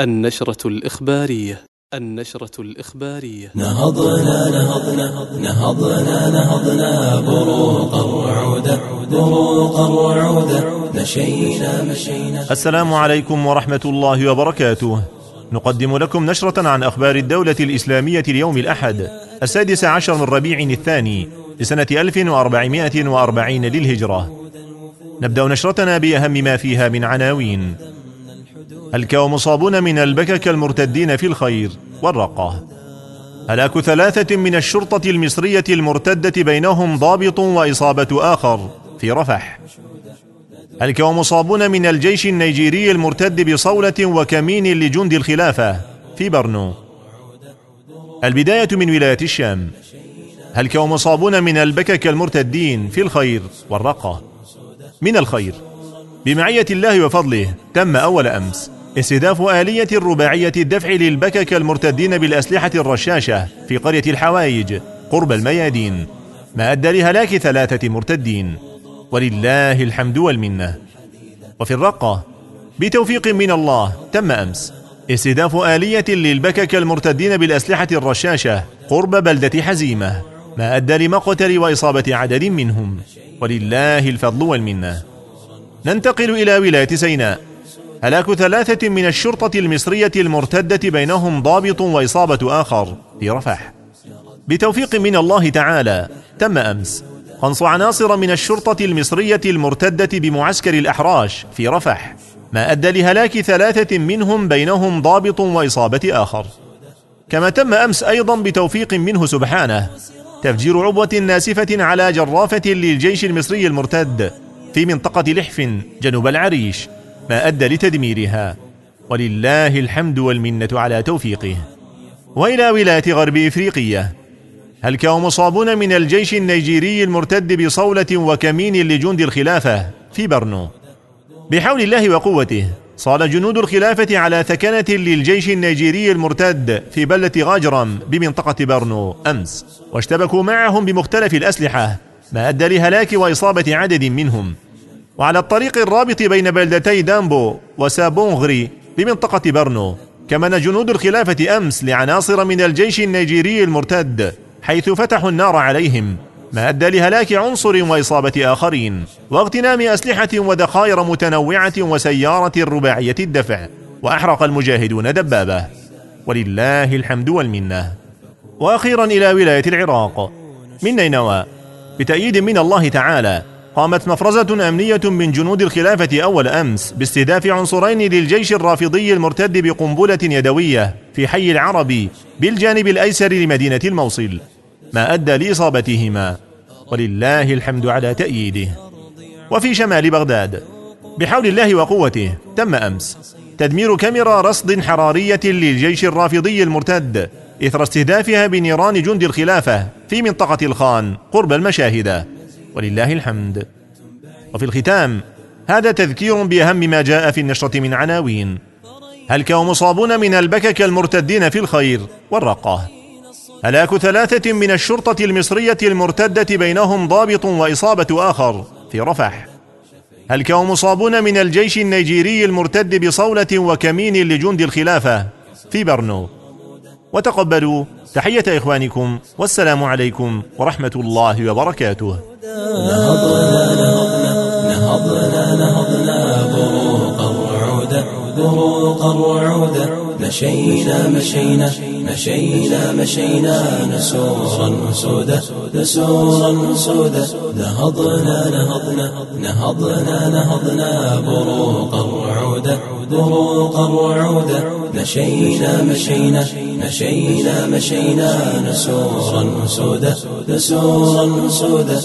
النشرة الإخبارية النشرة الإخبارية. نهضنا نهضنا نهضنا نهضنا بروقا وعودا بروقا وعودا مشينا مشينا. السلام عليكم ورحمة الله وبركاته. نقدم لكم نشرة عن أخبار الدولة الإسلامية اليوم الأحد السادس عشر من ربيع الثاني لسنة 1440 للهجرة. نبدأ نشرتنا بأهم ما فيها من عناوين. الكوم مصابون من البكك المرتدين في الخير والرقة. هلاك ثلاثة من الشرطة المصرية المرتدة بينهم ضابط وإصابة آخر في رفح. الكوم مصابون من الجيش النيجيري المرتد بصولة وكمين لجند الخلافة في برنو. البداية من ولاية الشام. الكوم مصابون من البكك المرتدين في الخير والرقة. من الخير. بمعية الله وفضله تم أول أمس. استهداف آلية رباعية الدفع للبكك المرتدين بالأسلحة الرشاشة في قرية الحوايج قرب الميادين. ما أدى لهلاك ثلاثة مرتدين. ولله الحمد والمنة. وفي الرقة بتوفيق من الله تم أمس. استهداف آلية للبكك المرتدين بالأسلحة الرشاشة قرب بلدة حزيمة. ما أدى لمقتل وإصابة عدد منهم. ولله الفضل والمنة. ننتقل إلى ولاية سيناء. هلاك ثلاثة من الشرطة المصرية المرتدة بينهم ضابط وإصابة آخر في رفح. بتوفيق من الله تعالى تم أمس. قنص عناصر من الشرطة المصرية المرتدة بمعسكر الأحراش في رفح. ما أدى لهلاك ثلاثة منهم بينهم ضابط وإصابة آخر. كما تم أمس أيضا بتوفيق منه سبحانه تفجير عبوة ناسفة على جرافة للجيش المصري المرتد في منطقة لحف جنوب العريش. ما أدى لتدميرها. ولله الحمد والمنة على توفيقه. وإلى ولاية غرب إفريقية. هلكوا مصابون من الجيش النيجيري المرتد بصولة وكمين لجند الخلافة في برنو؟ بحول الله وقوته صال جنود الخلافة على ثكنة للجيش النيجيري المرتد في بلدة غاجرم بمنطقة برنو أمس. واشتبكوا معهم بمختلف الأسلحة ما أدى لهلاك وإصابة عدد منهم. وعلى الطريق الرابط بين بلدتي دامبو وسابونغري بمنطقة برنو كمن جنود الخلافة أمس لعناصر من الجيش النيجيري المرتد حيث فتحوا النار عليهم ما أدى لهلاك عنصر وإصابة آخرين واغتنام أسلحة وذخائر متنوعة وسيارة رباعية الدفع وأحرق المجاهدون دبابة. ولله الحمد والمنة. وأخيرا إلى ولاية العراق من نينوى بتأييد من الله تعالى قامت مفرزة أمنية من جنود الخلافة أول أمس باستهداف عنصرين للجيش الرافضي المرتد بقنبلة يدوية في حي العربي بالجانب الأيسر لمدينة الموصل ما أدى لإصابتهما. ولله الحمد على تأييده. وفي شمال بغداد بحول الله وقوته تم أمس تدمير كاميرا رصد حرارية للجيش الرافضي المرتد إثر استهدافها بنيران جند الخلافة في منطقة الخان قرب المشاهدة. ولله الحمد. وفي الختام هذا تذكير بأهم ما جاء في النشرة من عناوين. هلك ومصابون من البكك المرتدين في الخير والرقة هلاك ثلاثة من الشرطة المصرية المرتدة بينهم ضابط وإصابة آخر في رفح. هلك ومصابون من الجيش النيجيري المرتد بصولة وكمين لجند الخلافة في برنو؟ وتقبلوا. تحية إخوانكم. والسلام عليكم ورحمة الله وبركاته. نهضنا نهضنا نهضنا نهضنا بروقا وعودا بروقا وعودا مشينا مشينا مشينا مشينا نسورا نسودا نسورا نسودا نهضنا نهضنا نهضنا نهضنا بروقا وعودا بروقا وعودا مشينا مشينا مشينا مشينا. نسورا نسودا نسورا نسودا